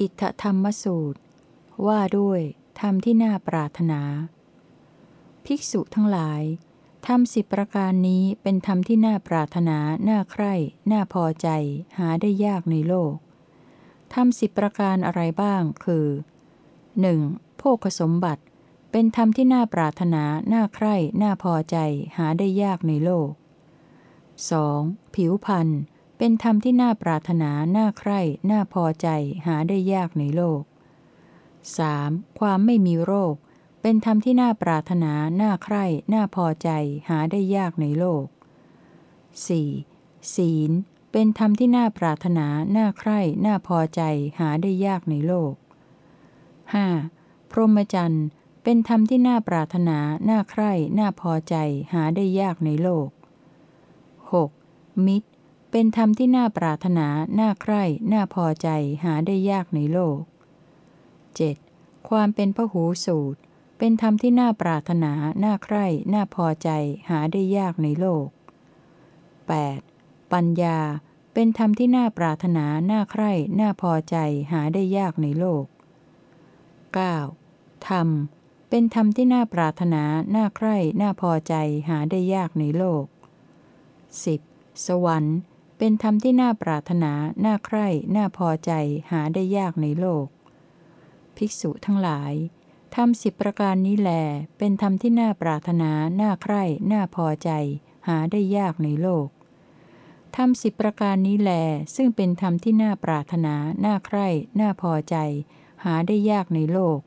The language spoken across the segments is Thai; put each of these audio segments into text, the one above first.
อิทธธรรมสูตร ว่าด้วยธรรมที่น่าปรารถนา ภิกษุทั้งหลายธรรมสิบประการนี้เป็นธรรมที่น่าปรารถนา น่าใคร่ น่าพอใจ หาได้ยากในโลก ธรรมสิบประการอะไรบ้าง คือ 1. โภคสมบัติ เป็นธรรมที่น่าปรารถนา น่าใคร่ น่าพอใจ หาได้ยากในโลก 2. ผิวพันธ์ เป็นธรรมที่น่าปรารถนา น่าใคร่ น่าพอใจ หาได้ยากในโลก 3. ความไม่มีโรค เป็นธรรมที่น่าปรารถนา น่าใคร่ น่าพอใจ หาได้ยากในโลก 4. ศีล เป็นธรรมที่น่าปรารถนา น่าใคร่ น่าพอใจ หาได้ยากในโลก 5. พรหมจรรย์เป็นธรรมที่น่าปรารถนา น่าใคร่ น่าพอใจ หาได้ยากในโลก 6. มิตร เป็นธรรมที่น่าปรารถนา น่าใคร่ น่าพอใจ หาได้ยากในโลก 7. ความเป็นพหูสูตร เป็นธรรมที่น่าปรารถนา น่าใคร่ น่าพอใจ หาได้ยากในโลก 8. ปัญญา เป็นธรรมที่น่าปรารถนา น่าใคร่ น่าพอใจ หาได้ยากในโลก 9. ธรรม เป็นธรรมที่น่าปรารถนา น่าใคร่ น่าพอใจ หาได้ยากในโลก 10. สวรรค์ เป็นธรรมที่น่าปรารถนา น่าใคร่ น่าพอใจ หาได้ยากในโลก ภิกษุทั้งหลาย ธรรมสิบประการนี้แล เป็นธรรมที่น่าปรารถนา น่าใคร่ น่าพอใจ หาได้ยากในโลก ธรรมสิบประการนี้แล ซึ่งเป็นธรรมที่น่าปรารถนา น่าใคร่ น่าพอใจ หาได้ยากในโลก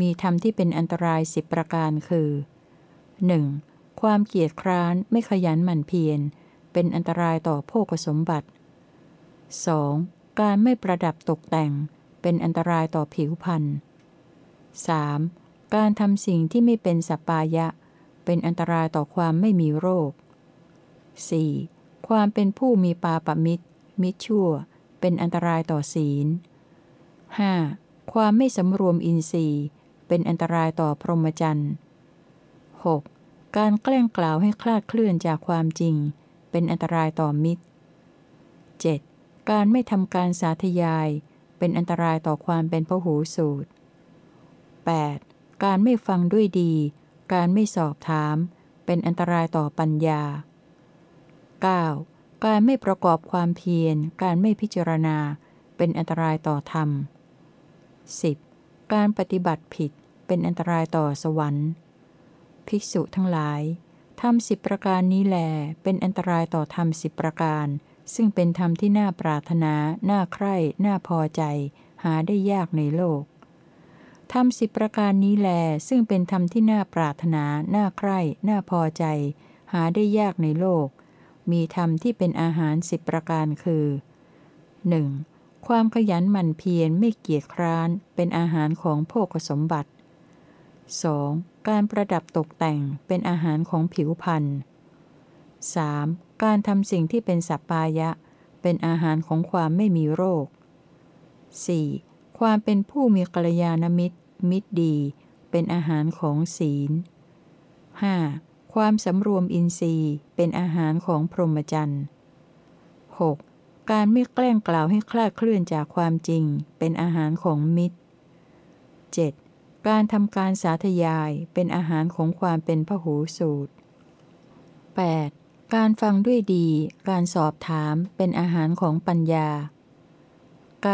มีธรรมที่เป็นอันตรายสิบประการคือ 1. ความเกียจคร้าน ไม่ขยันหมั่นเพียร เป็นอันตรายต่อโภคสมบัติ 2. การไม่ประดับตกแต่ง เป็นอันตรายต่อผิวพรรณ 3. การทำสิ่งที่ไม่เป็นสัปปายะ เป็นอันตรายต่อความไม่มีโรค 4. ความเป็นผู้มีปาปมิตร มิตรชั่ว เป็นอันตรายต่อศีล 5. ความไม่สำรวมอินทรีย์ เป็นอันตรายต่อพรหมจรรย์ 6. การแกล้งกล่าวให้คลาดเคลื่อนจากความจริง เป็นอันตรายต่อมิตร 7. การไม่ทำการสาธยาย เป็นอันตรายต่อความเป็นพหูสูตร 8. การไม่ฟังด้วยดี การไม่สอบถาม เป็นอันตรายต่อปัญญา 9. การไม่ประกอบความเพียร การไม่พิจารณา เป็นอันตรายต่อธรรม 10. การปฏิบัติผิด เป็นอันตรายต่อสวรรค์ ภิกษุทั้งหลาย ธรรมสิบประการนี้แลเป็นอันตรายต่อธรรมสิบประการ ซึ่งเป็นธรรมที่น่าปรารถนา น่าใคร่ น่าพอใจ หาได้ยากในโลก ธรรมสิบประการนี้แล ซึ่งเป็นธรรมที่น่าปรารถนา น่าใคร่ น่าพอใจ หาได้ยากในโลก มีธรรมที่เป็นอาหารสิบประการคือ 1. ความขยันหมั่นเพียรไม่เกียจคร้าน เป็นอาหารของโภคสมบัติ 2. การประดับตกแต่งเป็นอาหารของผิวพันธ์ 3. การทำสิ่งที่เป็นสัปปายะ เป็นอาหารของความไม่มีโรค 4. ความเป็นผู้มีกัลยาณมิตร มิตรดี เป็นอาหารของศีล 5. ความสำรวมอินทรีย์ เป็นอาหารของพรหมจรรย์ 6. การไม่แกล้งกล่าวให้คลาดเคลื่อนจากความจริง เป็นอาหารของมิตร 7. การทำการสาธยายเป็นอาหารของความเป็นพหูสูตร 8. การฟังด้วยดี การสอบถามเป็นอาหารของปัญญา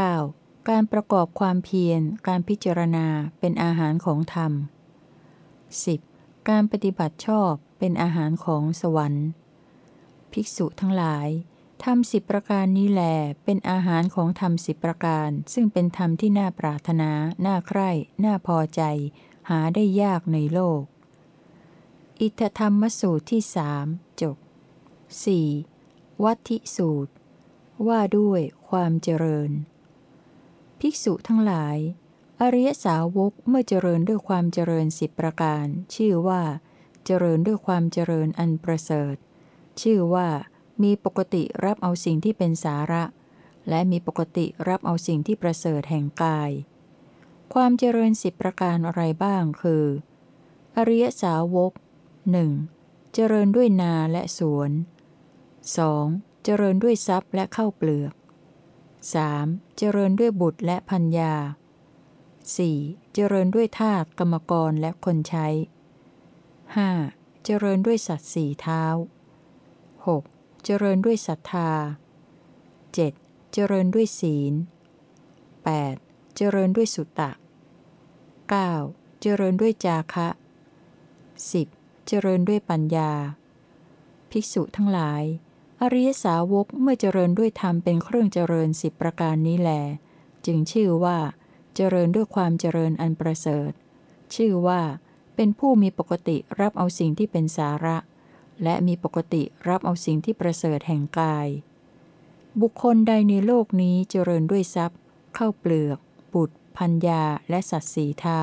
9. การประกอบความเพียร การพิจารณาเป็นอาหารของธรรม 10. การปฏิบัติชอบเป็นอาหารของสวรรค์ ภิกษุทั้งหลาย ธรรมสิบประการนี้แหลเป็นอาหารของธรรมสิบประการ ซึ่งเป็นธรรมที่น่าปรารถนา น่าใคร่ น่าพอใจ หาได้ยากในโลก อิทธธรรมสูตรที่สามจบ 4. วัตถิสูตร ว่าด้วยความเจริญ ภิกษุทั้งหลาย อริยสาวกเมื่อเจริญด้วยความเจริญสิบประการ ชื่อว่า เจริญด้วยความเจริญอันประเสริฐ ชื่อว่า มีปกติรับเอาสิ่งที่เป็นสาระ และมีปกติรับเอาสิ่งที่ประเสริฐแห่งกาย ความเจริญสิบประการอะไรบ้างคือ อริยสาวกหนึ่งเจริญด้วยนาและสวน 2. เจริญด้วยทรัพย์และเข้าเปลือก 3. เจริญด้วยบุตรและพัญญา 4. เจริญด้วยทาสกรรมกรและคนใช้ 5. เจริญด้วยสัตว์สี่เท้า 6. เจริญด้วยศรัทธา 7. เจริญด้วยศีล 8. เจริญด้วยสุตตะ 9. เจริญด้วยจาคะ 10. เจริญด้วยปัญญา ภิกษุทั้งหลาย อริยสาวกเมื่อเจริญด้วยธรรมเป็นเครื่องเจริญสิบประการนี้แล จึงชื่อว่า เจริญด้วยความเจริญอันประเสริฐ ชื่อว่า เป็นผู้มีปกติรับเอาสิ่งที่เป็นสาระ และมีปกติรับเอาสิ่งที่ประเสริฐแห่งกาย บุคคลใดในโลกนี้เจริญด้วยทรัพย์เข้าเปลือก บุตรพัญญาและสัตว์สีเท้า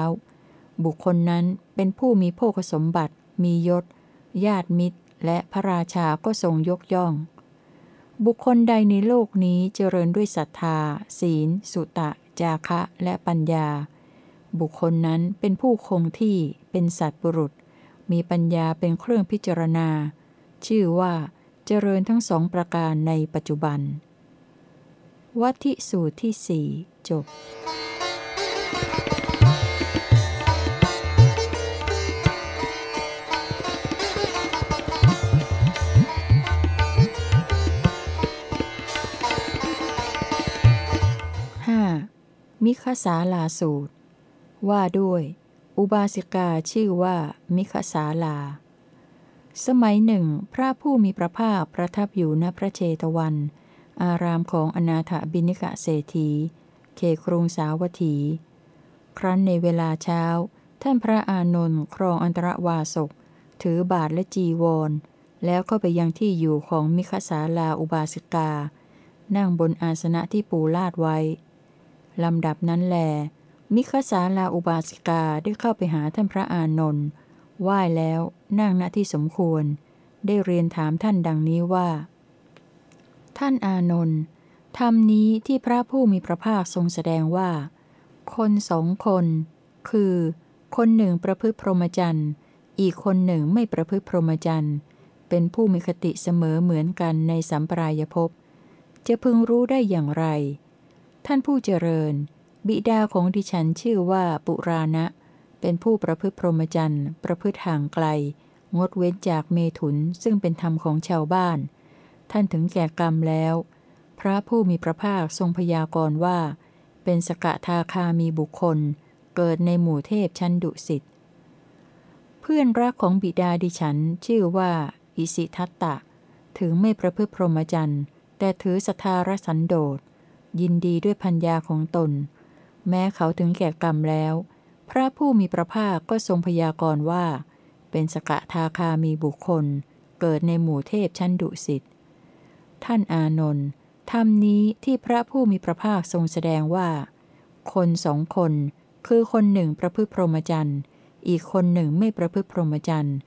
บุคคลนั้นเป็นผู้มีโภคสมบัติ มียศ ญาติมิตร และพระราชาก็ทรงยกย่อง บุคคลใดในโลกนี้เจริญด้วยศรัทธา ศีล สุตะ จาคะ และปัญญา บุคคลนั้นเป็นผู้คงที่เป็นสัตว์บุรุษ มีปัญญาเป็นเครื่องพิจารณา ชื่อว่า เจริญทั้งสองประการในปัจจุบัน วัตถิสูตรที่สี่จบ 5. มิคสาลาสูตร ว่าด้วย อุบาสิกาชื่อว่ามิคสาลา สมัยหนึ่ง พระผู้มีพระภาคประทับอยู่ณพระเชตวัน อารามของอนาถบินิกะเศรษฐีเขครุงสาวัตถี ครั้นในเวลาเช้า ท่านพระอานนท์ครองอันตรวาสก ถือบาทและจีวร แล้วเข้าไปยังที่อยู่ของมิคสาลาอุบาสิกา นั่งบนอาสนะที่ปูลาดไว้ ลำดับนั้นแล มิคสาลาอุบาสิกาได้เข้าไปหาท่านพระอานนท์ไหว้แล้วนั่งณที่สมควร ได้เรียนถามท่านดังนี้ว่า ท่านอานนท์ธรรมนี้ที่พระผู้มีพระภาคทรงแสดงว่า คนสองคน คือ คนหนึ่งประพฤติพรหมจรรย์อีกคนหนึ่งไม่ประพฤติพรหมจรรย์เป็นผู้มีคติเสมอเหมือนกันในสัมปรายภพจะพึงรู้ได้อย่างไร ท่านผู้เจริญ บิดาของดิฉันชื่อว่าปุราณะ เป็นผู้ประพฤติพรหมจรรย์ ประพฤติห่างไกล งดเว้นจากเมถุนซึ่งเป็นธรรมของชาวบ้าน ท่านถึงแก่กรรมแล้ว พระผู้มีพระภาคทรงพยากรณ์ว่า เป็นสกทาคามีบุคคล เกิดในหมู่เทพชั้นดุสิต เพื่อนรักของบิดาดิฉันชื่อว่า อิสิทัตตะ ถึงไม่ประพฤติพรหมจรรย์ แต่ถือสทารสันโดษยินดีด้วยพัญญาของตน แม้เขาถึงแก่กรรมแล้ว พระผู้มีพระภาคก็ทรงพยากรณ์ว่า เป็นสกทาคามีบุคคล เกิดในหมู่เทพชั้นดุสิตท่านอานนท์ธรรมนี้ที่พระผู้มีพระภาคทรงแสดงว่า คนสองคน คือคนหนึ่งประพฤติพรหมจรรย์ อีกคนหนึ่งไม่ประพฤติพรหมจรรย์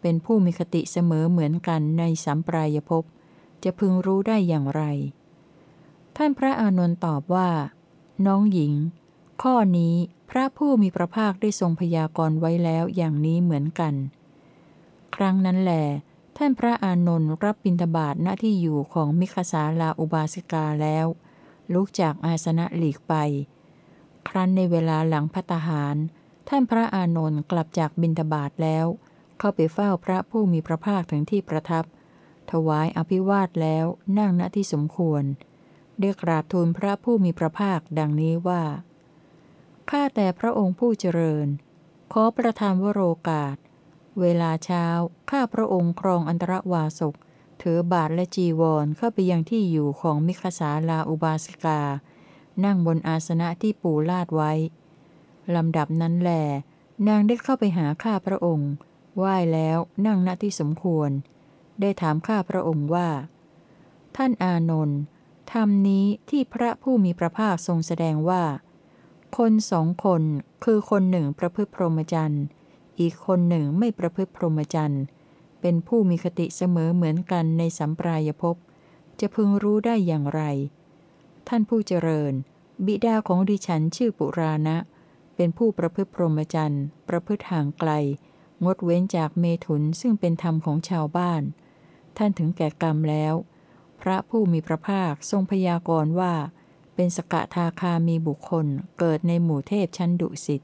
เป็นผู้มีคติเสมอเหมือนกันในสัมปรายภพจะพึงรู้ได้อย่างไร ท่านพระอานนท์ตอบว่า น้องหญิง ข้อนี้พระผู้มีพระภาคได้ทรงพยากรณ์ไว้แล้วอย่างนี้เหมือนกัน ครั้งนั้นแหลท่านพระอานนท์รับบิณฑบาตณที่อยู่ของมิคสาลาอุบาสิกาแล้ว ลุกจากอาสนะหลีกไป ครั้นในเวลาหลังพัตหาร ท่านพระอานนท์กลับจากบิณฑบาตแล้ว เข้าไปเฝ้าพระผู้มีพระภาคถึงที่ประทับ ถวายอภิวาทแล้วนั่งณที่สมควร ได้กราบทูลพระผู้มีพระภาคดังนี้ว่า ข้าแต่พระองค์ผู้เจริญ ขอประทานวโรกาส เวลาเช้า ข้าพระองค์ครองอันตรวาสกถือบาทและจีวรเข้าไปยังที่อยู่ของมิคสาลาอุบาสิกา นั่งบนอาสนะที่ปูลาดไว้ ลำดับนั้นแหลนางได้เข้าไปหาข้าพระองค์ ไหว้แล้วนั่งณที่สมควร ได้ถามข้าพระองค์ว่า ท่านอานนท์ธรรมนี้ที่พระผู้มีพระภาคทรงแสดงว่า คนสองคนคือคนหนึ่งประพฤติพรหมจรรย์ อีกคนหนึ่งไม่ประพฤติพรหมจรรย์ เป็นผู้มีคติเสมอเหมือนกันในสัมปรายภพ จะพึงรู้ได้อย่างไร ท่านผู้เจริญ บิดาของดิฉันชื่อปุราณะ เป็นผู้ประพฤติพรหมจรรย์ ประพฤติห่างไกล งดเว้นจากเมถุนซึ่งเป็นธรรมของชาวบ้าน ท่านถึงแก่กรรมแล้ว พระผู้มีพระภาคทรงพยากรณ์ว่า เป็นสกทาคามีบุคคลเกิดในหมู่เทพชั้นดุสิต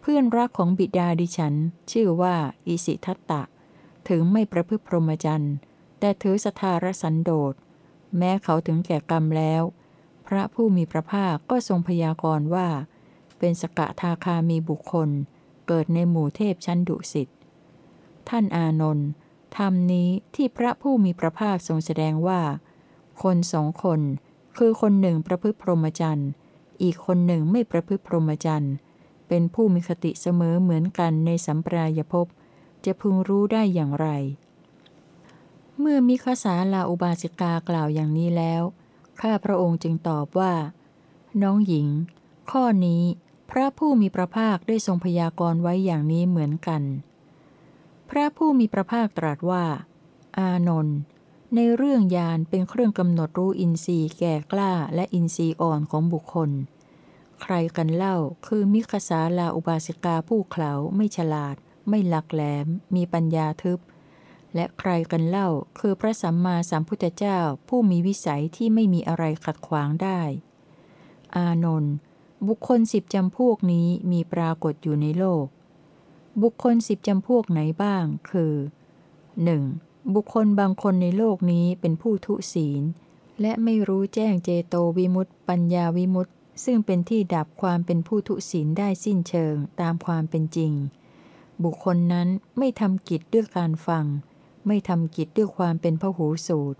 เพื่อนรักของบิดาดิฉัน ชื่อว่าอิสิทัตตะ ถึงไม่ประพฤติพรหมจรรย์ แต่ถือสถารสันโดษ แม้เขาถึงแก่กรรมแล้ว พระผู้มีพระภาคก็ทรงพยากรณ์ว่า เป็นสกทาคามีบุคคล เกิดในหมู่เทพชั้นดุสิต ท่านอานนท์ธรรมนี้ที่พระผู้มีพระภาคทรงแสดงว่า คนสองคน คือคนหนึ่งประพฤติพรหมจรรย์ อีกคนหนึ่งไม่ประพฤติพรหมจรรย์ เป็นผู้มีคติเสมอเหมือนกันในสัมปรายภพ จะพึงรู้ได้อย่างไร เมื่อมิคสาลาอุบาสิกากล่าวอย่างนี้แล้ว ข้าพระองค์จึงตอบว่า น้องหญิง ข้อนี้พระผู้มีพระภาคได้ทรงพยากรณ์ไว้อย่างนี้เหมือนกัน พระผู้มีพระภาคตรัสว่า อานนท์ ในเรื่องยานเป็นเครื่องกำหนดรู้อินทรีย์แก่กล้าและอินทรีย์อ่อนของบุคคล ใครกันเล่าคือมิคสาลาอุบาสิกาผู้เขลาไม่ฉลาด ไม่หลักแหลม มีปัญญาทึบ และใครกันเล่าคือพระสัมมาสัมพุทธเจ้าผู้มีวิสัยที่ไม่มีอะไรขัดขวางได้ อานนท์บุคคลสิบจำพวกนี้มีปรากฏอยู่ในโลก บุคคลสิบจำพวกไหนบ้าง คือ 1. บุคคลบางคนในโลกนี้เป็นผู้ทุศีล และไม่รู้แจ้งเจโตวิมุตติปัญญาวิมุตติซึ่งเป็นที่ดับความเป็นผู้ทุศีลได้สิ้นเชิงตามความเป็นจริง บุคคลนั้นไม่ทำกิจด้วยการฟัง ไม่ทำกิจด้วยความเป็นพหูสูตร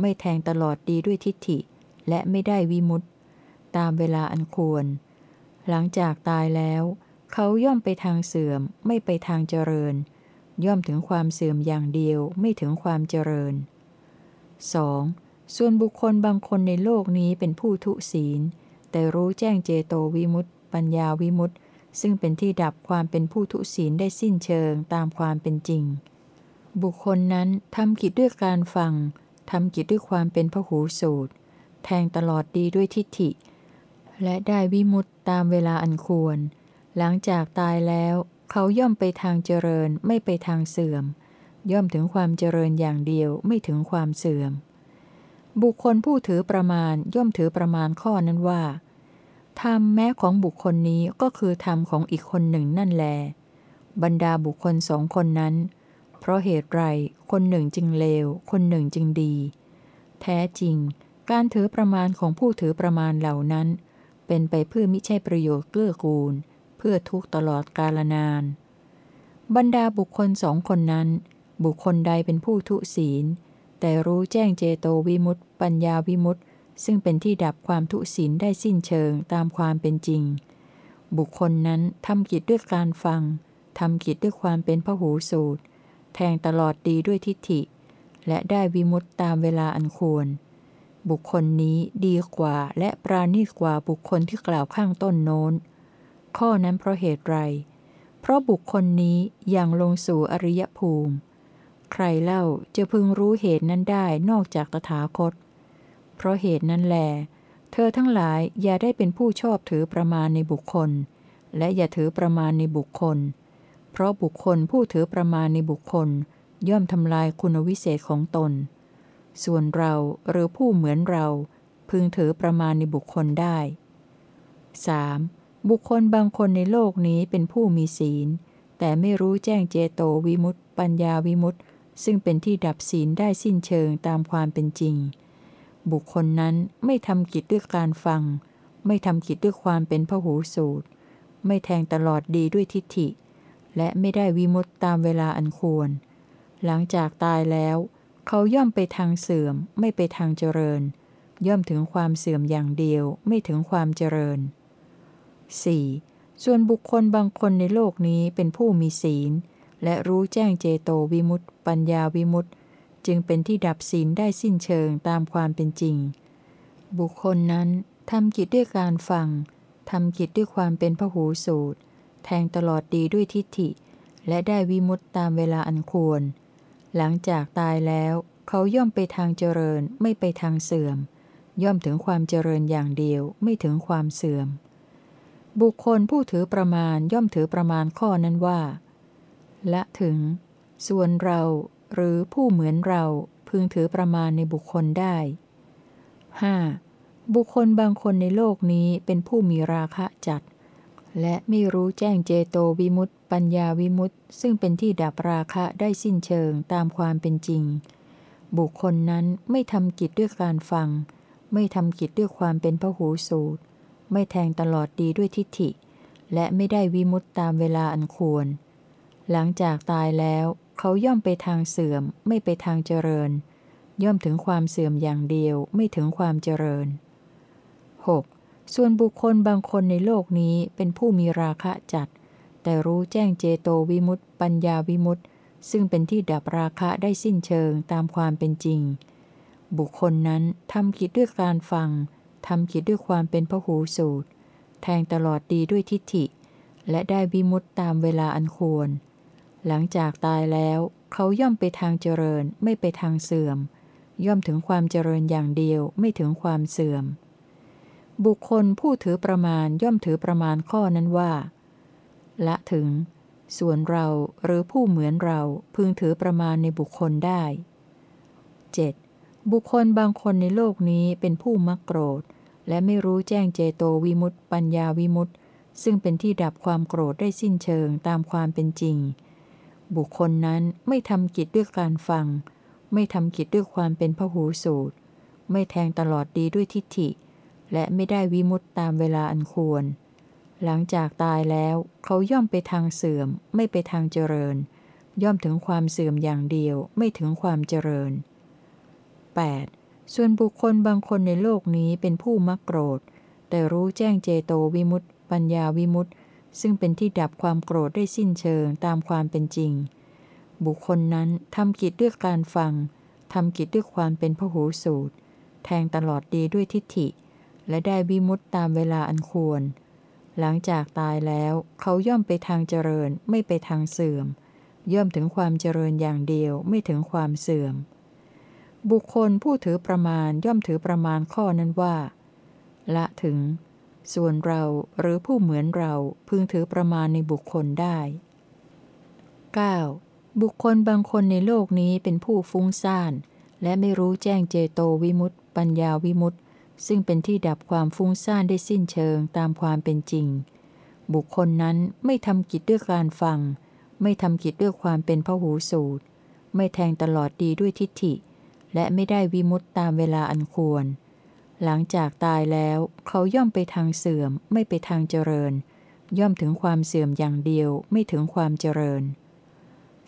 ไม่แทงตลอดดีด้วยทิฏฐิ และไม่ได้วิมุตติตามเวลาอันควร หลังจากตายแล้ว เขาย่อมไปทางเสื่อมไม่ไปทางเจริญ ย่อมถึงความเสื่อมอย่างเดียวไม่ถึงความเจริญ 2. ส่วนบุคคลบางคนในโลกนี้เป็นผู้ทุศีล แต่รู้แจ้งเจโตวิมุตติปัญญาวิมุตติซึ่งเป็นที่ดับความเป็นผู้ทุศีลได้สิ้นเชิงตามความเป็นจริง บุคคลนั้นทำกิจด้วยการฟังทำกิจด้วยความเป็นพหูสูตร แทงตลอดดีด้วยทิฏฐิ และได้วิมุตติตามเวลาอันควร หลังจากตายแล้ว เขาย่อมไปทางเจริญไม่ไปทางเสื่อม ย่อมถึงความเจริญอย่างเดียวไม่ถึงความเสื่อม บุคคลผู้ถือประมาณย่อมถือประมาณข้อนั้นว่าธรรมแม้ของบุคคลนี้ก็คือธรรมของอีกคนหนึ่งนั่นแล บรรดาบุคคลสองคนนั้น เพราะเหตุไรคนหนึ่งจึงเลว คนหนึ่งจึงดี แท้จริง การถือประมาณของผู้ถือประมาณเหล่านั้น เป็นไปเพื่อมิใช่ประโยชน์เกื้อกูล เพื่อทุกตลอดกาลนาน บรรดาบุคคลสองคนนั้น บุคคลใดเป็นผู้ทุศีล แต่รู้แจ้งเจโตวิมุตติปัญญาวิมุตติซึ่งเป็นที่ดับความทุศีลได้สิ้นเชิงตามความเป็นจริง บุคคลนั้นทำกิจด้วยการฟังทำกิจด้วยความเป็นพหูสูตร แทงตลอดดีด้วยทิฏฐิ และได้วิมุตตตามเวลาอันควร บุคคลนี้ดีกว่าและปราณีกว่าบุคคลที่กล่าวข้างต้นโน้น ข้อนั้นเพราะเหตุไร เพราะบุคคลนี้ยังลงสู่อริยภูมิ ใครเล่าจะพึงรู้เหตุนั้นได้นอกจากตถาคต เพราะเหตุนั้นแล เธอทั้งหลายอย่าได้เป็นผู้ชอบถือประมาณในบุคคล และอย่าถือประมาณในบุคคล เพราะบุคคลผู้ถือประมาณในบุคคล ย่อมทำลายคุณวิเศษของตน ส่วนเราหรือผู้เหมือนเราพึงถือประมาณในบุคคลได้ 3. บุคคลบางคนในโลกนี้เป็นผู้มีศีล แต่ไม่รู้แจ้งเจโตวิมุตติปัญญาวิมุตติซึ่งเป็นที่ดับศีลได้สิ้นเชิงตามความเป็นจริง บุคคลนั้นไม่ทำกิจด้วยการฟัง ไม่ทำกิจด้วยความเป็นพหูสูตร ไม่แทงตลอดดีด้วยทิฏฐิ และไม่ได้วิมุตติตามเวลาอันควร หลังจากตายแล้ว เขาย่อมไปทางเสื่อม ไม่ไปทางเจริญ ย่อมถึงความเสื่อมอย่างเดียวไม่ถึงความเจริญ 4. ส่วนบุคคลบางคนในโลกนี้เป็นผู้มีศีล และรู้แจ้งเจโตวิมุตติ ปัญญาวิมุตติ จึงเป็นที่ดับศีลได้สิ้นเชิงตามความเป็นจริง บุคคลนั้นทำกิจด้วยการฟังทำกิจด้วยความเป็นพหูสูตร แทงตลอดดีด้วยทิฏฐิ และได้วิมุตติตามเวลาอันควร หลังจากตายแล้วเขาย่อมไปทางเจริญไม่ไปทางเสื่อม ย่อมถึงความเจริญอย่างเดียวไม่ถึงความเสื่อม บุคคลผู้ถือประมาณย่อมถือประมาณข้อนั้นว่า และถึง ส่วนเราหรือผู้เหมือนเราพึงถือประมาณในบุคคลได้ 5. บุคคลบางคนในโลกนี้เป็นผู้มีราคะจัด และไม่รู้แจ้งเจโตวิมุตติปัญญาวิมุตติซึ่งเป็นที่ดับราคะได้สิ้นเชิงตามความเป็นจริง บุคคลนั้นไม่ทำกิจด้วยการฟัง ไม่ทำกิจด้วยความเป็นพหูสูตร ไม่แทงตลอดดีด้วยทิฏฐิ และไม่ได้วิมุตตามเวลาอันควร หลังจากตายแล้วเขาย่อมไปทางเสื่อม ไม่ไปทางเจริญ ย่อมถึงความเสื่อมอย่างเดียวไม่ถึงความเจริญ 6. ส่วนบุคคลบางคนในโลกนี้เป็นผู้มีราคะจัด แต่รู้แจ้งเจโตวิมุตติปัญญาวิมุตติซึ่งเป็นที่ดับราคะได้สิ้นเชิงตามความเป็นจริง บุคคลนั้นทำกิจด้วยการฟัง ทำกิจด้วยความเป็นพหูสูตร แทงตลอดดีด้วยทิฏฐิ และได้วิมุตตามเวลาอันควร หลังจากตายแล้ว เขาย่อมไปทางเจริญไม่ไปทางเสื่อม ย่อมถึงความเจริญอย่างเดียวไม่ถึงความเสื่อม บุคคลผู้ถือประมาณย่อมถือประมาณข้อนั้นว่า ละถึง ส่วนเราหรือผู้เหมือนเราพึงถือประมาณในบุคคลได้ 7. บุคคลบางคนในโลกนี้เป็นผู้มักโกรธ และไม่รู้แจ้งเจโตวิมุตต์ปัญญาวิมุตต์ซึ่งเป็นที่ดับความโกรธได้สิ้นเชิงตามความเป็นจริง บุคคลนั้นไม่ทำกิจด้วยการฟัง ไม่ทำกิจด้วยความเป็นพหูสูตร ไม่แทงตลอดดีด้วยทิฏฐิ และไม่ได้วิมุตตามเวลาอันควร หลังจากตายแล้วเขาย่อมไปทางเสื่อม ไม่ไปทางเจริญ ย่อมถึงความเสื่อมอย่างเดียวไม่ถึงความเจริญ 8. ส่วนบุคคลบางคนในโลกนี้เป็นผู้มักโกรธ แต่รู้แจ้งเจโตวิมุตต์ปัญญาวิมุตต์ซึ่งเป็นที่ดับความโกรธได้สิ้นเชิงตามความเป็นจริง บุคคลนั้นทำกิจด้วยการฟังทำกิจด้วยความเป็นพหูสูตร แทงตลอดดีด้วยทิฏฐิ และได้วิมุตตามเวลาอันควร หลังจากตายแล้วเขาย่อมไปทางเจริญไม่ไปทางเสื่อม ย่อมถึงความเจริญอย่างเดียวไม่ถึงความเสื่อม บุคคลผู้ถือประมาณย่อมถือประมาณข้อนั้นว่า ละถึง ส่วนเราหรือผู้เหมือนเราพึงถือประมาณในบุคคลได้ 9. บุคคลบางคนในโลกนี้เป็นผู้ฟุ้งซ่าน และไม่รู้แจ้งเจโตวิมุตต์ปัญญาวิมุตต์ซึ่งเป็นที่ดับความฟุ้งซ่านได้สิ้นเชิงตามความเป็นจริง บุคคลนั้นไม่ทำกิจด้วยการฟัง ไม่ทำกิจด้วยความเป็นพหูสูตร ไม่แทงตลอดดีด้วยทิฏฐิ และไม่ได้วิมุตตามเวลาอันควร หลังจากตายแล้วเขาย่อมไปทางเสื่อมไม่ไปทางเจริญ ย่อมถึงความเสื่อมอย่างเดียวไม่ถึงความเจริญ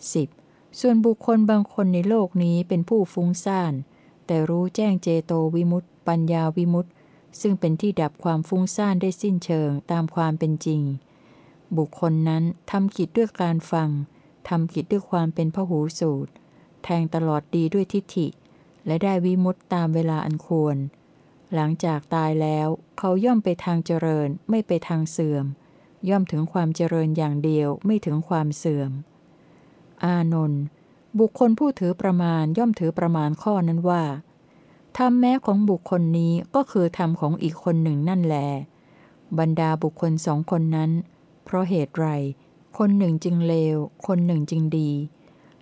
10. ส่วนบุคคลบางคนในโลกนี้เป็นผู้ฟุ้งซ่าน แต่รู้แจ้งเจโตวิมุตตปัญญาวิมุตตซึ่งเป็นที่ดับความฟุ้งซ่านได้สิ้นเชิงตามความเป็นจริง บุคคลนั้นทำกิจด้วยการฟังทำกิจด้วยความเป็นพหูสูตร แทงตลอดดีด้วยทิฏฐิ และได้วิมุตตามเวลาอันควร หลังจากตายแล้วเขาย่อมไปทางเจริญไม่ไปทางเสื่อม ย่อมถึงความเจริญอย่างเดียวไม่ถึงความเสื่อม อานนท์บุคคลผู้ถือประมาณย่อมถือประมาณข้อนั้นว่าธรรมแม้ของบุคคลนี้ก็คือธรรมของอีกคนหนึ่งนั่นแล บรรดาบุคคลสองคนนั้น เพราะเหตุไร คนหนึ่งจึงเลว คนหนึ่งจึงดี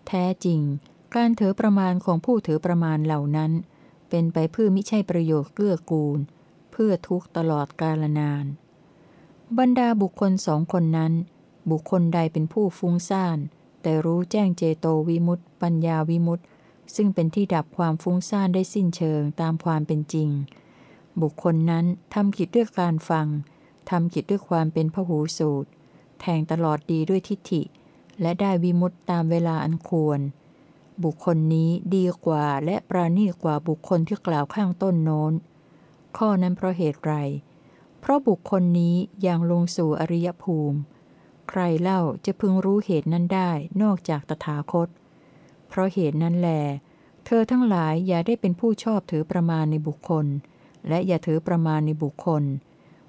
แท้จริง การถือประมาณของผู้ถือประมาณเหล่านั้น เป็นไปเพื่อมิใช่ประโยชน์เกื้อกูล เพื่อทุกตลอดกาลนาน บรรดาบุคคลสองคนนั้น บุคคลใดเป็นผู้ฟุ้งซ่าน แต่รู้แจ้งเจโตวิมุตต์ปัญญาวิมุตต์ซึ่งเป็นที่ดับความฟุ้งซ่านได้สิ้นเชิงตามความเป็นจริง บุคคลนั้นทำกิจด้วยการฟังทำกิจด้วยความเป็นพหูสูตร แทงตลอดดีด้วยทิฏฐิ และได้วิมุตตามเวลาอันควร บุคคลนี้ดีกว่าและปราณีกว่าบุคคลที่กล่าวข้างต้นโน้น ข้อนั้นเพราะเหตุไร เพราะบุคคลนี้ยังลงสู่อริยภูมิ ใครเล่าจะพึงรู้เหตุนั้นได้นอกจากตถาคต เพราะเหตุนั้นแล เธอทั้งหลายอย่าได้เป็นผู้ชอบถือประมาณในบุคคล และอย่าถือประมาณในบุคคล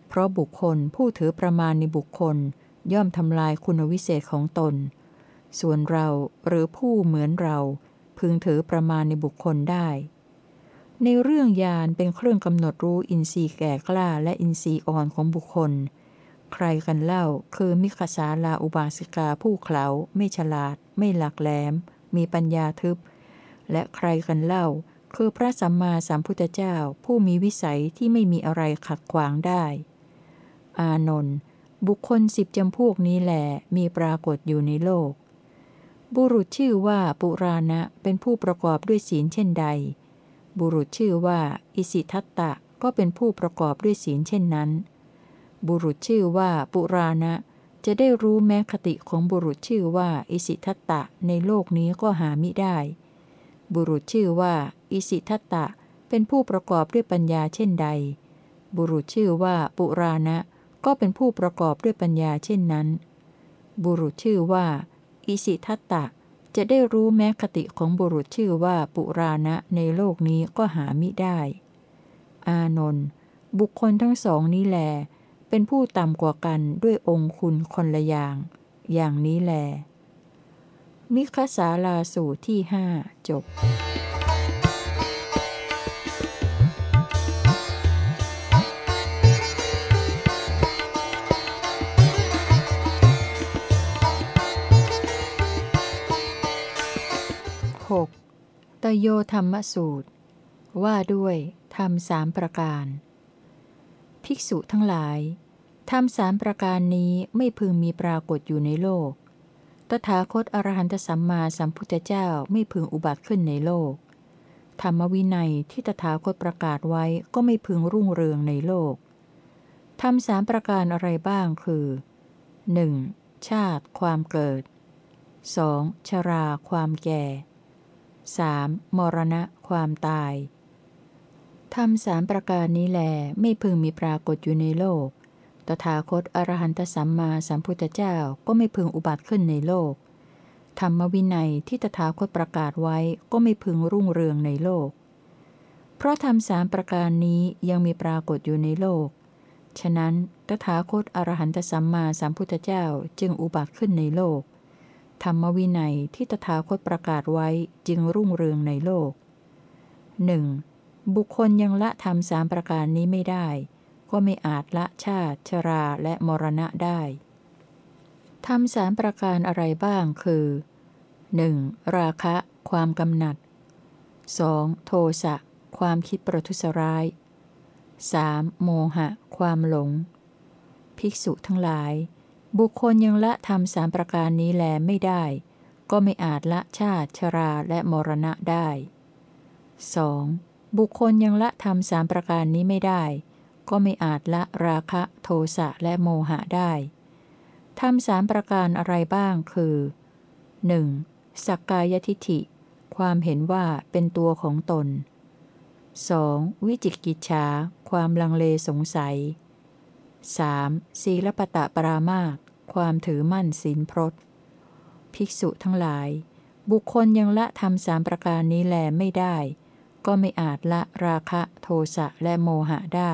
เพราะบุคคลผู้ถือประมาณในบุคคล ย่อมทำลายคุณวิเศษของตน ส่วนเราหรือผู้เหมือนเรา พึงถือประมาณในบุคคลได้ ในเรื่องยานเป็นเครื่องกำหนดรู้อินทรีย์แก่กล้าและอินทรีย์อ่อนของบุคคล ใครกันเล่าคือมิคสาลาอุบาสิกาผู้เขาไม่ฉลาด ไม่หลักแหลม มีปัญญาทึบ และใครกันเล่า คือพระสัมมาสัมพุทธเจ้าผู้มีวิสัยที่ไม่มีอะไรขัดขวางได้ อานนท์บุคคลสิบจำพวกนี้แหลมีปรากฏอยู่ในโลก บุรุษชื่อว่าปุราณะเป็นผู้ประกอบด้วยศีลเช่นใด บุรุษชื่อว่า อิสิทัตตะก็เป็นผู้ประกอบด้วยศีลเช่นนั้น บุรุษชื่อว่าปุราณะจะได้รู้แม้คติของบุรุษชื่อว่า อิสิทัตตะในโลกนี้ก็หามิได้ บุรุษชื่อว่า อิสิทัตตะเป็นผู้ประกอบด้วยปัญญาเช่นใด บุรุษชื่อว่าปุราณะก็เป็นผู้ประกอบด้วยปัญญาเช่นนั้น บุรุษชื่อว่า อิสิทัตตะ จะได้รู้แม้คติของบุรุษชื่อว่าปุราณะในโลกนี้ก็หามิได้ อานนท์บุคคลทั้งสองนี้แล เป็นผู้ต่ำกว่ากันด้วยองคุณคนละอย่าง อย่างนี้แล มิคสาลาสูตรที่ห้าจบ โยธรรมสูตร ว่าด้วยธรรมสามประการ ภิกษุทั้งหลายธรรมสามประการนี้ไม่พึงมีปรากฏอยู่ในโลก ตถาคตอรหันตสัมมาสัมพุทธเจ้าไม่พึงอุบัติขึ้นในโลก ธรรมวินัยที่ตถาคตประกาศไว้ก็ไม่พึงรุ่งเรืองในโลก ธรรมสามประการอะไรบ้างคือ 1. ชาติ ความเกิด 2. ชรา ความแก่ 3. มรณะ ความตายทำสามประการนี้แลไม่พึงมีปรากฏอยู่ในโลก ตถาคตอรหันตสัมมาสัมพุทธเจ้าก็ไม่พึงอุบัติขึ้นในโลก ธรรมวินัยที่ตถาคตประกาศไว้ก็ไม่พึงรุ่งเรืองในโลก เพราะทำสามประการนี้ยังมีปรากฏอยู่ในโลก ฉะนั้นตถาคตอรหันตสัมมาสัมพุทธเจ้าจึงอุบัติขึ้นในโลก ธรรมวินัยที่ตถาคตประกาศไว้จึงรุ่งเรืองในโลกหนึ่งบุคคลยังละธรรมสามประการนี้ไม่ได้ ก็ไม่อาจละชาติ ชราและมรณะได้ธรรมสามประการอะไรบ้างคือ 1. ราคะ ความกำหนัด 2. โทสะ ความคิดประทุษร้าย 3. โมหะ ความหลง ภิกษุทั้งหลาย บุคคลยังละธรรมสามประการนี้แลไม่ได้ ก็ไม่อาจละชาติชราและมรณะได้ 2. บุคคลยังละธรรมสามประการนี้ไม่ได้ ก็ไม่อาจละราคะโทสะและโมหะได้ธรรมสามประการอะไรบ้างคือ 1. สักกายทิฐิ ความเห็นว่าเป็นตัวของตน 2. วิจิกิจฉาความลังเลสงสัย 3. ศีลปตะปรามาต ความถือมั่นศีลพรตภิกษุทั้งหลาย บุคคลยังละทำสามประการนี้แลไม่ได้ ก็ไม่อาจละราคะโทสะและโมหะได้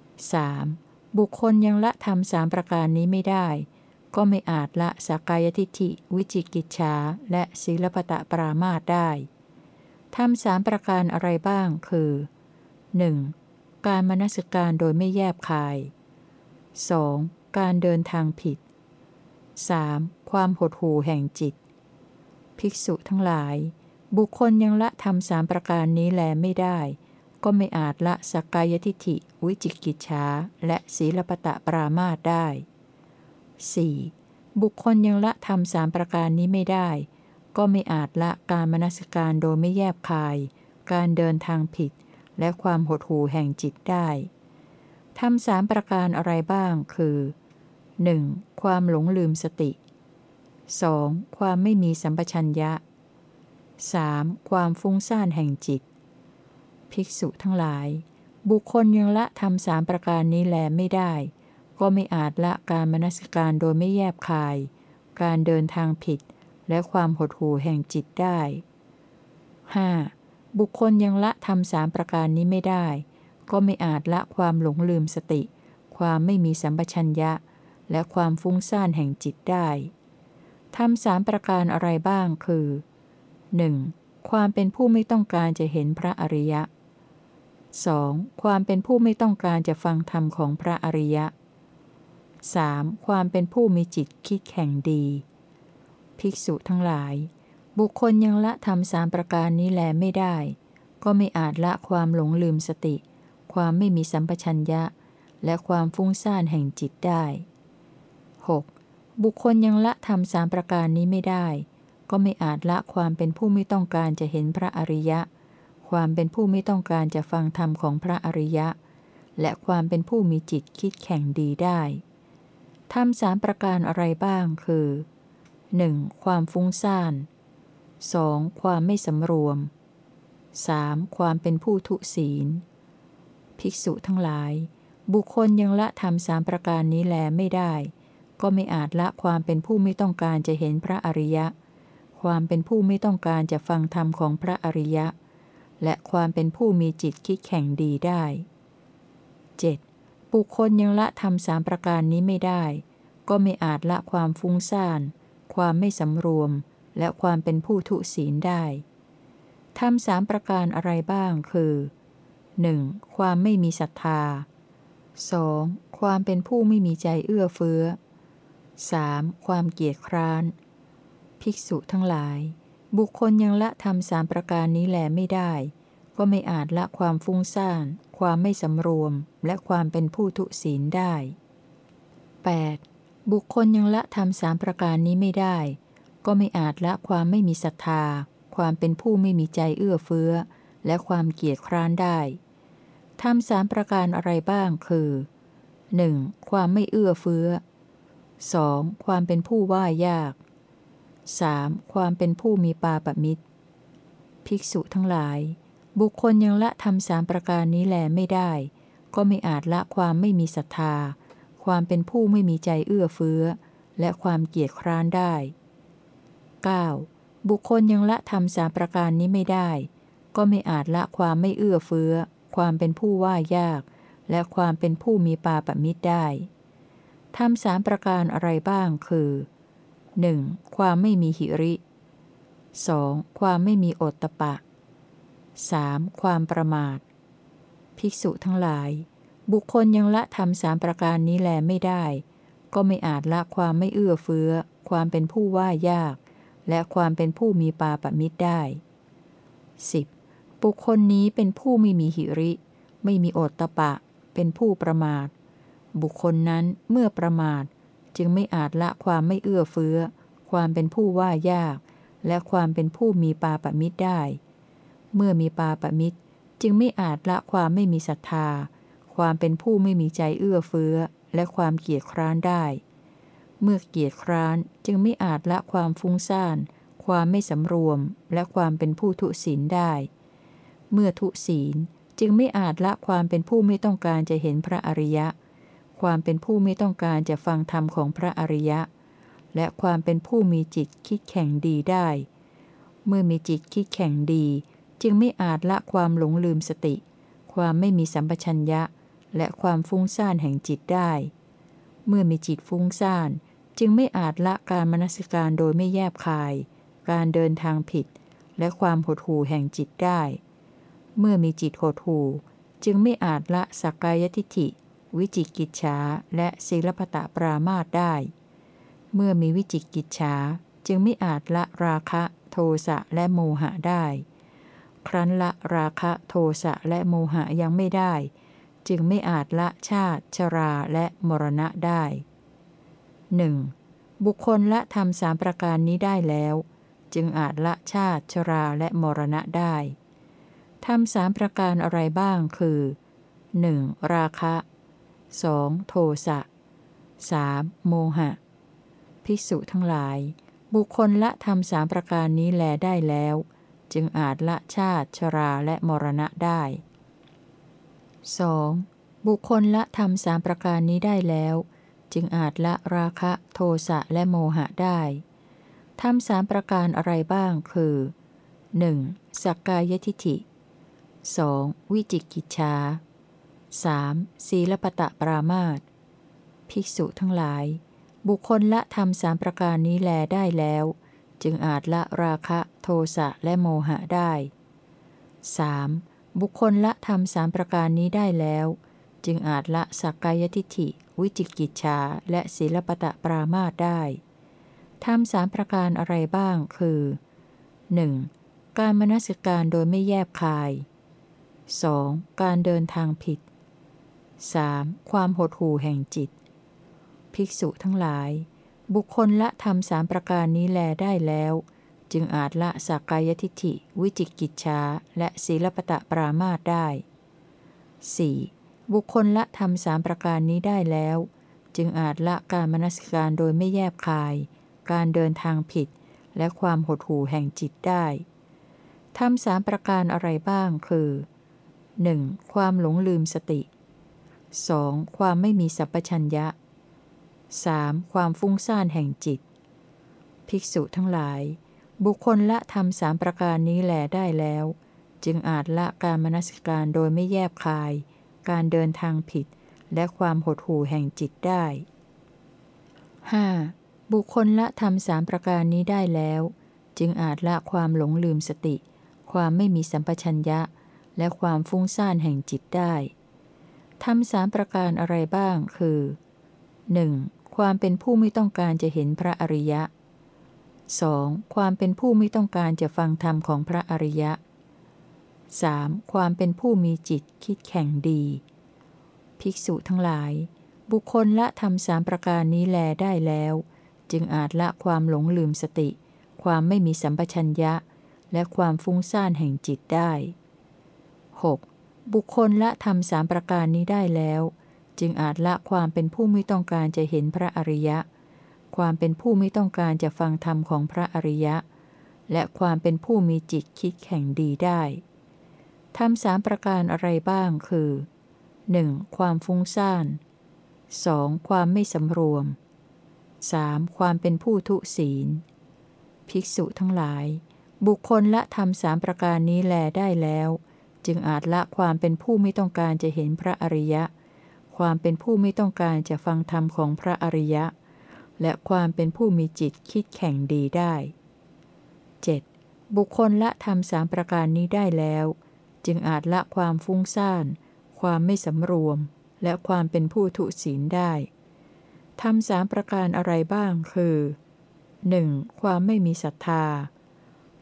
3. บุคคลยังละทำสามประการนี้ไม่ได้ ก็ไม่อาจละสักกายทิฏฐิ วิจิกิจฉาและศีลปตะปรามาตได้ทำสามประการอะไรบ้างคือ 1. การมนสการโดยไม่แยบคาย 2. การเดินทางผิด 3. ความหดหู่แห่งจิต ภิกษุทั้งหลาย บุคคลยังละทำสามประการนี้แลไม่ได้ ก็ไม่อาจละสกกายทิฏฐิ วิจิกิจฉาและศีลปตะปรามาตได้ 4. บุคคลยังละทำสามประการนี้ไม่ได้ ก็ไม่อาจละการมนสการโดยไม่แยบคาย การเดินทางผิด และความหดหู่แห่งจิตได้ทำสามประการอะไรบ้าง คือ 1. ความหลงลืมสติ 2. ความไม่มีสัมปชัญญะ 3. ความฟุ้งซ่านแห่งจิต ภิกษุทั้งหลาย บุคคลยังละทำสามประการนี้แลไม่ได้ ก็ไม่อาจละการมนสการโดยไม่แยบคาย การเดินทางผิด และความหดหู่แห่งจิตได้ 5. บุคคลยังละทำสามประการนี้ไม่ได้ ก็ไม่อาจละความหลงลืมสติ ความไม่มีสัมปชัญญะ และความฟุ้งซ่านแห่งจิตได้ทำสามประการอะไรบ้างคือ 1. ความเป็นผู้ไม่ต้องการจะเห็นพระอริยะ 2. ความเป็นผู้ไม่ต้องการจะฟังธรรมของพระอริยะ 3. ความเป็นผู้มีจิตคิดแข่งดี ภิกษุทั้งหลาย บุคคลยังละทำสามประการนี้แลไม่ได้ ก็ไม่อาจละความหลงลืมสติ ความไม่มีสัมปชัญญะ และความฟุ้งซ่านแห่งจิตได้ 6. บุคคลยังละทำสามประการนี้ไม่ได้ ก็ไม่อาจละความเป็นผู้ไม่ต้องการจะเห็นพระอริยะ ความเป็นผู้ไม่ต้องการจะฟังธรรมของพระอริยะ และความเป็นผู้มีจิตคิดแข่งดีได้ทำสามประการอะไรบ้างคือ 1. ความฟุ้งซ่าน 2. ความไม่สำรวม 3. ความเป็นผู้ทุศีล ภิกษุทั้งหลาย บุคคลยังละทำสามประการนี้แลไม่ได้ ก็ไม่อาจละความเป็นผู้ไม่ต้องการจะเห็นพระอริยะ ความเป็นผู้ไม่ต้องการจะฟังธรรมของพระอริยะ และความเป็นผู้มีจิตคิดแข่งดีได้ 7. บุคคลยังละทำสามประการนี้ไม่ได้ ก็ไม่อาจละความฟุ้งซ่าน ความไม่สำรวม และความเป็นผู้ทุศีลได้ทำสามประการอะไรบ้างคือ 1. ความไม่มีศรัทธา 2. ความเป็นผู้ไม่มีใจเอื้อเฟื้อ 3. ความเกียจคร้าน ภิกษุทั้งหลาย บุคคลยังละทำสามประการนี้แลไม่ได้ ก็ไม่อาจละความฟุ้งซ่าน ความไม่สำรวม และความเป็นผู้ทุศีลได้ 8. บุคคลยังละทำสามประการนี้ไม่ได้ ก็ไม่อาจละความไม่มีศรัทธา ความเป็นผู้ไม่มีใจเอื้อเฟื้อ และความเกียจคร้านได้ทำสามประการอะไรบ้างคือ 1. ความไม่เอื้อเฟื้อ 2. ความเป็นผู้ว่ายาก 3. ความเป็นผู้มีปาปมิตร ภิกษุทั้งหลาย บุคคลยังละทำสามประการนี้แลไม่ได้ ก็ไม่อาจละความไม่มีศรัทธา ความเป็นผู้ไม่มีใจเอื้อเฟื้อ และความเกียจคร้านได้ 9. บุคคลยังละทำสามประการนี้ไม่ได้ ก็ไม่อาจละความไม่เอื้อเฟื้อ ความเป็นผู้ว่ายาก และความเป็นผู้มีปาปมิตรได้ ทำสามประการอะไรบ้างคือ 1. ความไม่มีหิริ 2. ความไม่มีโอตตะปะ 3. ความประมาท ภิกษุทั้งหลาย บุคคลยังละทำสามประการนี้แลไม่ได้ ก็ไม่อาจละความไม่เอื้อเฟื้อ ความเป็นผู้ว่ายาก และความเป็นผู้มีปาปมิตรได้ 10. บุคคลนี้เป็นผู้ไม่มีหิริ ไม่มีโอตตะปะ เป็นผู้ประมาท บุคคลนั้นเมื่อประมาท จึงไม่อาจละความไม่เอื้อเฟื้อ ความเป็นผู้ว่ายาก และความเป็นผู้มีปาปมิตรได้ เมื่อมีปาปมิตร จึงไม่อาจละความไม่มีศรัทธา ความเป็นผู้ไม่มีใจเอื้อเฟื้อ และความเกียจคร้านได้ เมื่อเกียจคร้านจึงไม่อาจละความฟุ้งซ่าน ความไม่สำรวม และความเป็นผู้ทุศีลได้ เมื่อทุศีลจึงไม่อาจละความเป็นผู้ไม่ต้องการจะเห็นพระอริยะ ความเป็นผู้ไม่ต้องการจะฟังธรรมของพระอริยะ และความเป็นผู้มีจิตคิดแข่งดีได้ เมื่อมีจิตคิดแข่งดี จึงไม่อาจละความหลงลืมสติ ความไม่มีสัมปชัญญะ และความฟุ้งซ่านแห่งจิตได้ เมื่อมีจิตฟุ้งซ่านจึงไม่อาจละการมนสิการโดยไม่แยบคาย การเดินทางผิด และความหดหู่แห่งจิตได้ เมื่อมีจิตหดหู่ จึงไม่อาจละสักกายทิฐิ วิจิกิจฉาและศีลปตะปรามาตได้ เมื่อมีวิจิกิจฉาจึงไม่อาจละราคะโทสะและโมหะได้ ครั้นละราคะโทสะและโมหะยังไม่ได้ จึงไม่อาจละชาติชราและมรณะได้หนึ่งบุคคลละทำสามประการนี้ได้แล้ว จึงอาจละชาติชราและมรณะได้ทำสามประการอะไรบ้างคือ 1. ราคะ 2. โทสะ 3. โมหะ ภิกษุทั้งหลาย บุคคลละทำสามประการนี้แลได้แล้ว จึงอาจละชาติชราและมรณะได้ 2. บุคคลละทำสามประการนี้ได้แล้ว จึงอาจละราคะโทสะและโมหะได้ทำสามประการอะไรบ้างคือ 1. สักกายทิฐิ 2. วิจิกิจชา 3. ศีลปตะปรามาตภิกษุทั้งหลาย บุคคลละทำสามประการนี้แลได้แล้ว จึงอาจละราคะโทสะและโมหะได้ 3. บุคคลละทำสามประการนี้ได้แล้ว จึงอาจละสักกายทิฐิ วิจิกิจชาและศิลปตะปรามาตได้ทำสามประการอะไรบ้างคือ 1. การมนสิการโดยไม่แยบคาย 2. การเดินทางผิด 3. ความหดหู่แห่งจิต ภิกษุทั้งหลาย บุคคลละทำสามประการนี้แลได้แล้ว จึงอาจละสักกายทิฏฐิ วิจิกิจชาและศีลปตะปรามาตได้ 4. บุคคลละทำสามประการนี้ได้แล้ว จึงอาจละการมนสการโดยไม่แยบคาย การเดินทางผิด และความหดหู่แห่งจิตได้ทำสามประการอะไรบ้างคือ 1. ความหลงลืมสติ 2. ความไม่มีสัพพัญญะ 3. ความฟุ้งซ่านแห่งจิต ภิกษุทั้งหลาย บุคคลละทำสามประการนี้แหลได้แล้ว จึงอาจละการมนสการโดยไม่แยบคาย การเดินทางผิด และความหดหู่แห่งจิตได้ 5. บุคคลละทำสามประการนี้ได้แล้ว จึงอาจละความหลงลืมสติ ความไม่มีสัมปชัญญะ และความฟุ้งซ่านแห่งจิตได้ ทำสามประการอะไรบ้าง คือ 1. ความเป็นผู้ไม่ต้องการจะเห็นพระอริยะ 2. ความเป็นผู้ไม่ต้องการจะฟังธรรมของพระอริยะ 3. ความเป็นผู้มีจิตคิดแข่งดี ภิกษุทั้งหลาย บุคคลละทำสามประการนี้แลได้แล้ว จึงอาจละความหลงลืมสติ ความไม่มีสัมปชัญญะ และความฟุ้งซ่านแห่งจิตได้ 6. บุคคลละทำสามประการนี้ได้แล้ว จึงอาจละความเป็นผู้ไม่ต้องการจะเห็นพระอริยะ ความเป็นผู้ไม่ต้องการจะฟังธรรมของพระอริยะ และความเป็นผู้มีจิตคิดแข่งดีได้ทำสามประการอะไรบ้างคือ 1. ความฟุ้งซ่าน 2. ความไม่สำรวม 3. ความเป็นผู้ทุศีล ภิกษุทั้งหลาย บุคคลละทำสามประการนี้แลได้แล้ว จึงอาจละความเป็นผู้ไม่ต้องการจะเห็นพระอริยะ ความเป็นผู้ไม่ต้องการจะฟังธรรมของพระอริยะ และความเป็นผู้มีจิตคิดแข่งดีได้ 7. บุคคลละทำสามประการนี้ได้แล้ว จึงอาจละความฟุ้งซ่าน ความไม่สำรวม และความเป็นผู้ทุศีลได้ทำสามประการอะไรบ้างคือ 1. ความไม่มีศรัทธา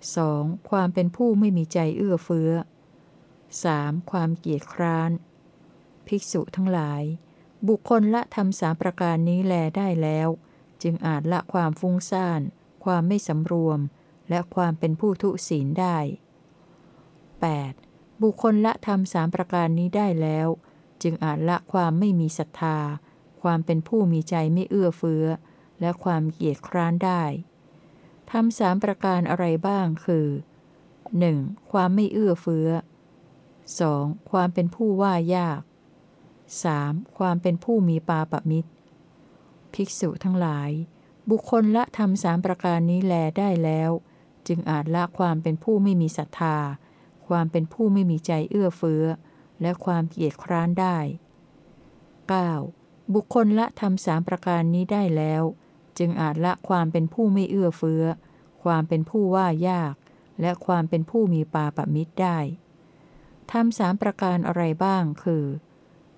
2. ความเป็นผู้ไม่มีใจเอื้อเฟื้อ 3. ความเกียจคร้าน ภิกษุทั้งหลาย บุคคลละทำสามประการนี้แลได้แล้ว จึงอาจละความฟุ้งซ่าน ความไม่สำรวม และความเป็นผู้ทุศีลได้ 8. บุคคลละทำสามประการนี้ได้แล้ว จึงอาจละความไม่มีศรัทธา ความเป็นผู้มีใจไม่เอื้อเฟื้อ และความเกียจคร้านได้ทำสามประการอะไรบ้างคือ 1. ความไม่เอื้อเฟื้อ 2. ความเป็นผู้ว่ายาก 3. ความเป็นผู้มีปาปมิตร ภิกษุทั้งหลาย บุคคลละทำสามประการนี้แลได้แล้ว จึงอาจละความเป็นผู้ไม่มีศรัทธา ความเป็นผู้ไม่มีใจเอื้อเฟื้อ และความเกียจคร้านได้ 9. บุคคลละทำสามประการนี้ได้แล้ว จึงอาจละความเป็นผู้ไม่เอื้อเฟื้อ ความเป็นผู้ว่ายาก และความเป็นผู้มีปาปมิตรได้ ทำสามประการอะไรบ้างคือ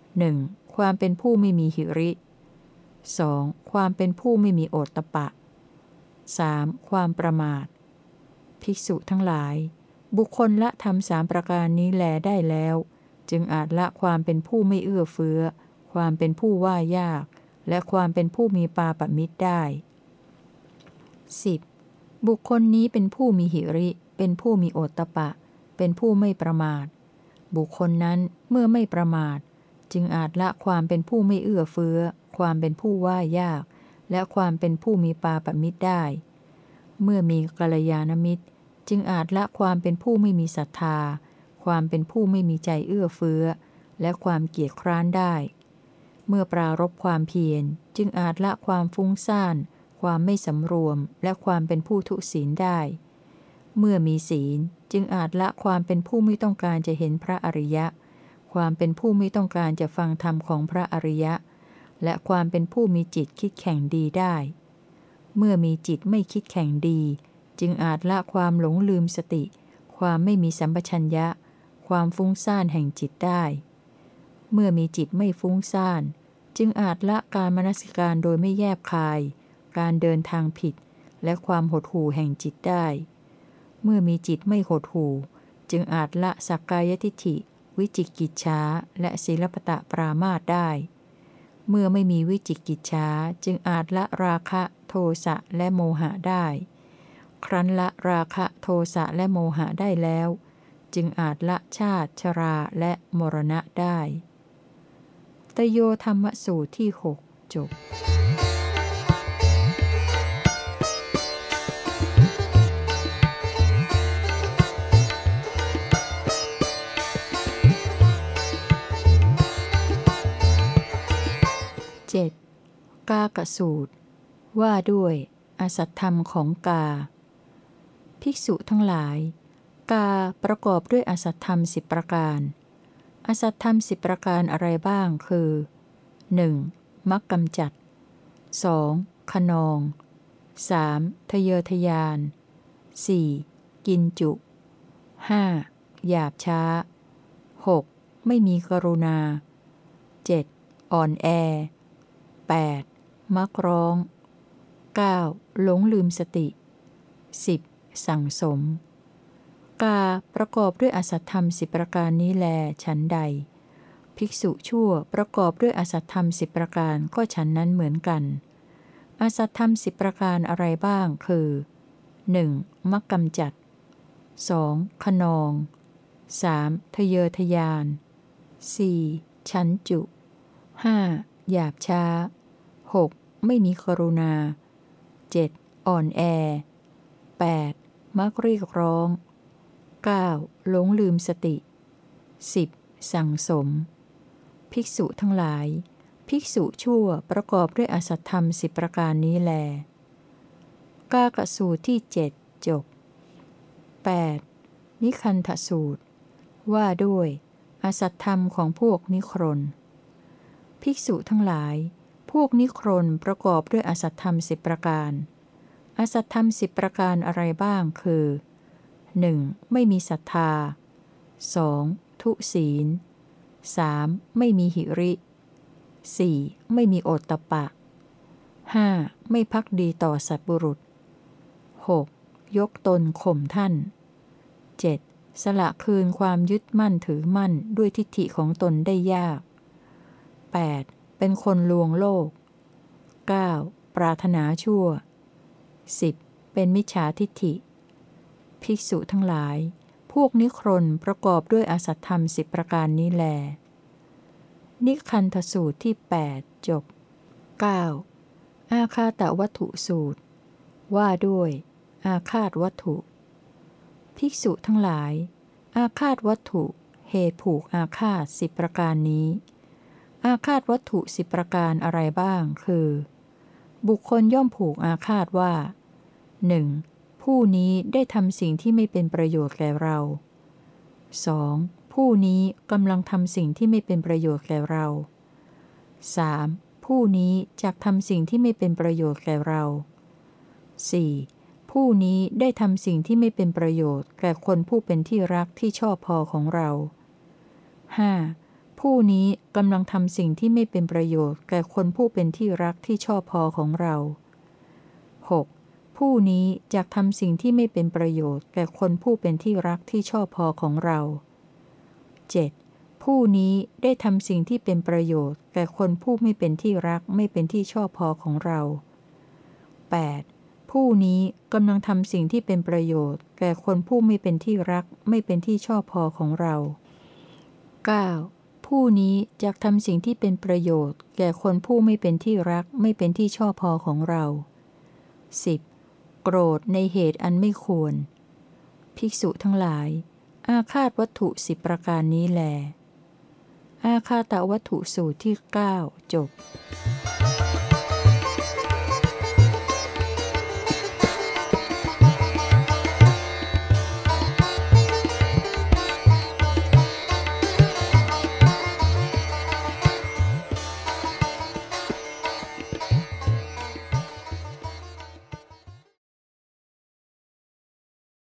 1. ความเป็นผู้ไม่มีหิริ 2. ความเป็นผู้ไม่มีโอตตะปะ 3. ความประมาท ภิกษุทั้งหลาย บุคคลละทำสามประการนี้แลได้แล้ว จึงอาจละความเป็นผู้ไม่เอื้อเฟื้อ ความเป็นผู้ว่ายาก และความเป็นผู้มีปาปมิตรได้ 10. บุคคลนี้เป็นผู้มีหิริ เป็นผู้มีโอตตะปะ เป็นผู้ไม่ประมาท บุคคลนั้นเมื่อไม่ประมาท จึงอาจละความเป็นผู้ไม่เอื้อเฟื้อ ความเป็นผู้ว่ายาก และความเป็นผู้มีปาปมิตรได้ เมื่อมีกัลยาณมิตร จึงอาจละความเป็นผู้ไม่มีศรัทธา ความเป็นผู้ไม่มีใจเอื้อเฟื้อ และความเกียจคร้านได้ เมื่อปรารบความเพียรจึงอาจละความฟุ้งซ่าน ความไม่สำรวม และความเป็นผู้ทุศีลได้ เมื่อมีศีลจึงอาจละความเป็นผู้ไม่ต้องการจะเห็นพระอริยะ ความเป็นผู้ไม่ต้องการจะฟังธรรมของพระอริยะ และความเป็นผู้มีจิตคิดแข่งดีได้ เมื่อมีจิตไม่คิดแข่งดี จึงอาจละความหลงลืมสติ ความไม่มีสัมปชัญญะ ความฟุ้งซ่านแห่งจิตได้ เมื่อมีจิตไม่ฟุ้งซ่าน จึงอาจละการมนสิการโดยไม่แยบคาย การเดินทางผิด และความหดหู่แห่งจิตได้ เมื่อมีจิตไม่หดหู่ จึงอาจละสักกายทิฐิ วิจิกิจฉาและศิลปตะปรามาตได้ เมื่อไม่มีวิจิกิจฉาจึงอาจละราคะโทสะและโมหะได้ ครั้นละราคะโทสะและโมหะได้แล้ว จึงอาจละชาติชราและมรณะได้ ตโยธรรมสูตรที่หกจบ 7. กากสูตร ว่าด้วยอสัตธรรมของกา ภิกษุทั้งหลาย กาประกอบด้วยอสัตธรรมสิบประการ อสัตธรรมสิบประการอะไรบ้างคือ 1. มักกำจัด 2. ขนอง 3. ทะเยอทะยาน 4. กินจุ 5. หยาบช้า 6. ไม่มีกรุณา 7. อ่อนแอ 8. มักร้อง 9. หลงลืมสติ 10. สั่งสม กาประกอบด้วยอสัตธรรมสิประการนี้แลฉันใด ภิกษุชั่วประกอบด้วยอสัตธรรมสิประการก็ฉันนั้นเหมือนกัน อสัตธรรมสิประการอะไรบ้างคือ 1. มักกำจัด 2. ขนอง 3. ทะเยอทะยาน 4. ชั้นจุ 5. หยาบช้า 6. ไม่มีกรุณา 7. อ่อนแอ 8. มักเรียกร้อง 9. หลงลืมสติ 10. สั่งสม ภิกษุทั้งหลาย ภิกษุชั่วประกอบด้วยอสัตธรรมสิประการนี้แล กากสูตรที่เจ็ดจบ 8. นิคันธสูตร ว่าด้วย อสัตธรรมของพวกนิครน ภิกษุทั้งหลาย พวกนิครนประกอบด้วยอสัตธรรมสิบประการ อสัตธรรมสิบประการอะไรบ้างคือ 1. ไม่มีศรัทธา 2. ทุศีล 3. ไม่มีหิริ 4. ไม่มีโอตตะปะ 5. ไม่พักดีต่อสัตบุรุษ 6. ยกตนข่มท่าน 7. สละคืนความยึดมั่นถือมั่นด้วยทิฏฐิของตนได้ยาก 8. เป็นคนลวงโลก 9. ปรารถนาชั่ว 10. เป็นมิจฉาทิฏฐิ ภิกษุทั้งหลาย พวกนิครนประกอบด้วยอสัตธรรมสิบประการนี้แล นิคันธสูตรที่ 8 จบ 9. อาคาตวัตถุสูตร ว่าด้วย อาคาตวัตถุ ภิกษุทั้งหลาย อาคาตวัตถุ เหตุผูกอาคาตสิบประการนี้ อาคาตวัตถุสิประการอะไรบ้าง คือ บุคคลย่อมผูกอาคาตว่า 1. ผู้นี้ได้ทำสิ่งที่ไม่เป็นประโยชน์แก่เรา 2. ผู้นี้กำลังทำสิ่งที่ไม่เป็นประโยชน์แก่เรา 3. ผู้นี้จะทำสิ่งที่ไม่เป็นประโยชน์แก่เรา 4. ผู้นี้ได้ทำสิ่งที่ไม่เป็นประโยชน์แก่คนผู้เป็นที่รักที่ชอบพอของเรา 5. ผู้นี้กำลังทำสิ่งที่ไม่เป็นประโยชน์แก่คนผู้เป็นที่รักที่ชอบพอของเรา 6. ผู้นี้จะทำสิ่งที่ไม่เป็นประโยชน์แก่คนผู้เป็นที่รักที่ชอบพอของเรา 7. ผู้นี้ได้ทำสิ่งที่เป็นประโยชน์แก่คนผู้ไม่เป็นที่รักไม่เป็นที่ชอบพอของเรา 8. ผู้นี้กำลังทำสิ่งที่เป็นประโยชน์ แก่คนผู้ไม่เป็นที่รักไม่เป็นที่ชอบพอของเรา 9. ผู้นี้จะทำสิ่งที่เป็นประโยชน์ แก่คนผู้ไม่เป็นที่รักไม่เป็นที่ชอบพอของเรา 10. โกรธในเหตุอันไม่ควร ภิกษุทั้งหลาย อาคาตวัตถุสิบประการนี้แล อาคาตวัตถุสูตรที่ 9 จบ